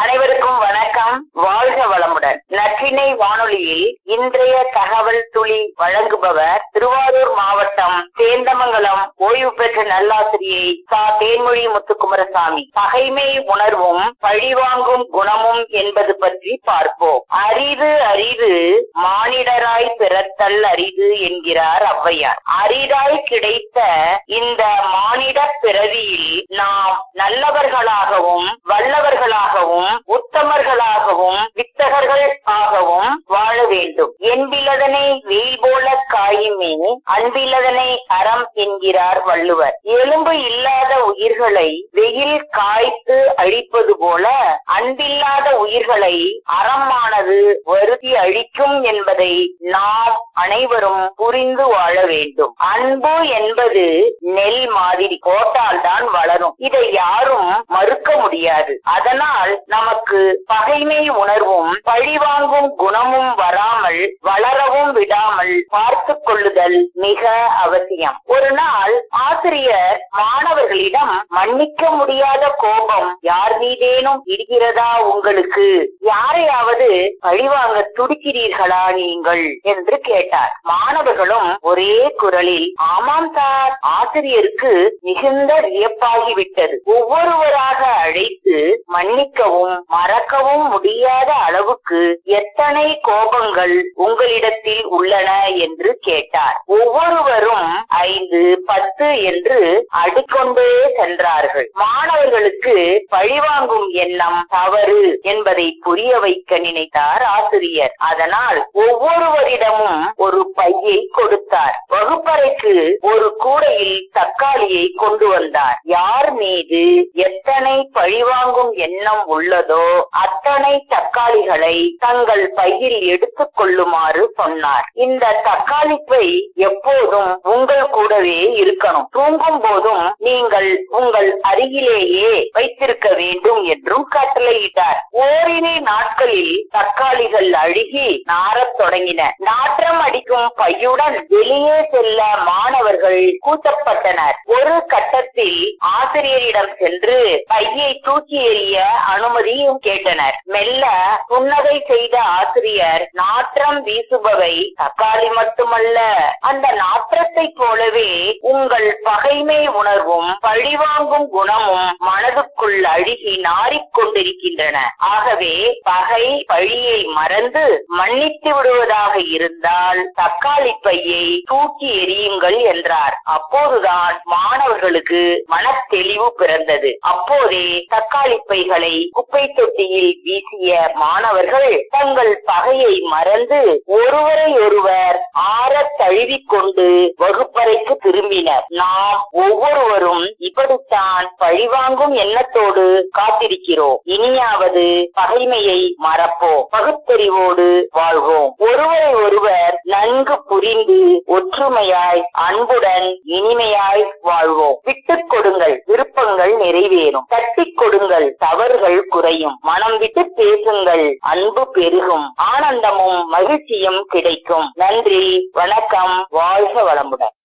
அனைவருக்கும் வணக்கம். வாழ்க வளமுடன். நற்றினை வானொலியில் இன்றைய தகவல் துளி வழங்குபவர் திருவாரூர் மாவட்டம் சேந்தமங்கலம் ஓய்வு பெற்ற நல்லாசிரியை சா. தேன்மொழி முத்துக்குமரசாமி. பகைமை உணர்வும் பழிவாங்கும் குணமும் என்பது பற்றி பார்ப்போம். அரிது அரிது மானிடராய் பிறத்தல் அரிது என்கிறார் ஔவையார். அரிதாய் கிடைத்த இந்த மானிட பிறவியில் நாம் நல்லவர்களாகவும் வல்லவர்களாகவும் வாழ வேண்டும். என்பிலதனை வெயில் போல காயுமே அன்பிலதனை அறம் என்கிறார் வள்ளுவர். எலும்பு இல்லாத உயிர்களை வெயில் காய்த்து அழிப்பது போல அன்பில்லாத உயிர்களை அறமானது வருத்தி அழிக்கும் என்பதை நாம் அனைவரும் புரிந்து வாழ வேண்டும். அன்பு என்பது நெல் மாதிரி போட்டால்தான் வளரும். இதை யாரும் மறுக்க முடியாது. அதனால் நமக்கு பகைமை உணர்வும் பழிவாங்கும் குணமும் வராமல் வளரவும் விடாமல் பார்த்து கொள்ளுதல் மிக அவசியம். ஒரு நாள் ஆசிரியர் மாணவர்களிடம் மன்னிக்க முடியாத கோபம் யார் மீதேனும் இருக்கிறதா உங்களுக்கு? யாரையாவது பழிவாங்க துடிக்கிறீர்களா நீங்கள்? என்று கேட்டார். மாணவர்களும் ஒரே குரலில் ஆமாம் சார் ஆசிரியருக்கு மிகுந்த வியப்பாகிவிட்டது. ஒவ்வொருவராக அழைத்து மன்னிக்கவும் மறக்கவும் முடியாத அளவுக்கு எத்தனை கோபம் கோபங்கள் உங்களிடத்தில் உள்ளன என்று கேட்டார். ஒவ்வொருவரும் ஐந்து பத்து என்று அடிக்கொண்டே சென்றார்கள். மாணவர்களுக்கு பழிவாங்கும் எண்ணம் தவறு என்பதை புரிய வைக்க நினைத்தார் ஆசிரியர். அதனால் ஒவ்வொருவரிடமும் ஒரு பையை கொடுத்தார். வகுப்பறைக்கு ஒரு கூடையில் தக்காளியை கொண்டு வந்தார். யார் மீது எத்தனை பழிவாங்கும் எண்ணம் உள்ளதோ அத்தனை தக்காளிகளை தங்கள் பையில் எடுத்துக் கொள்ளுமாறு சொன்னார். இந்த தக்காளிப்பை எப்போதும் உங்கள் கூடவே இருக்கணும். தூங்கும் போதும் நீங்கள் உங்கள் அருகிலேயே வைத்திருக்க வேண்டும் என்றும் கட்டளையிட்டார். ஓரினை நாட்களில் தக்காளிகள் அழுகி நாரத் தொடங்கின. நாற்றம் அடிக்கும் பையுடன் வெளியே செல்ல மாணவர்கள் கூட்டப்பட்டனர் ஒரு கட்டத்தில் ஆசிரியரிடம் சென்று பையை தூக்கி எறிய அனுமதியும் கேட்டனர். மெல்ல புன்னகை செய்த ஆசிரியர் நாற்றம் வீசுபவை தக்காளி மட்டுமல்ல அந்த நாற்றத்தை போலவே உங்கள் பகைமை உணர்வும் பழிவாங்கும் குணமும் மனதுக்குள் அழுகி நாறிக்கொண்டிருக்கின்றன ஆகவே பகை பழியை மறந்து மன்னித்து விடுவதாக இருந்தால் தக்காளி பையை தூக்கி எறியுங்கள் என்றார். அப்போதுதான் மாணவர்களுக்கு மனத்தெளிவு பிறந்தது. அப்போதே தக்காளி பைகளை குப்பை தொட்டியில் வீசிய மாணவர்கள் தங்கள் பகையை மறந்து ஒருவரை ஒருவர் ஆற தழுவிக்கொண்டு வகுப்பறைக்கு திரும்பினர். நாம் ஒவ்வொருவரும் பழிவாங்கும் எண்ணத்தோடு காத்திருக்கிறோம். இனியாவது பகைமையை மறப்போம். பகுத்தறிவோடு வாழ்வோம். ஒருவரை ஒருவர் நன்கு புரிந்து ஒற்றுமையாய் அன்புடன் இனிமையாய் வாழ்வோம். விட்டுக் கொடுங்கள். விருப்பங்கள் நிறைவேறும். தட்டிக் கொடுங்கள். தவறுகள் குறையும். மனம் விட்டு பேசுங்கள். அன்பு பெருகும். ஆனந்தமும் மகிழ்ச்சியும் கிடைக்கும். நன்றி. வணக்கம். வாழ்க வளமுடன்.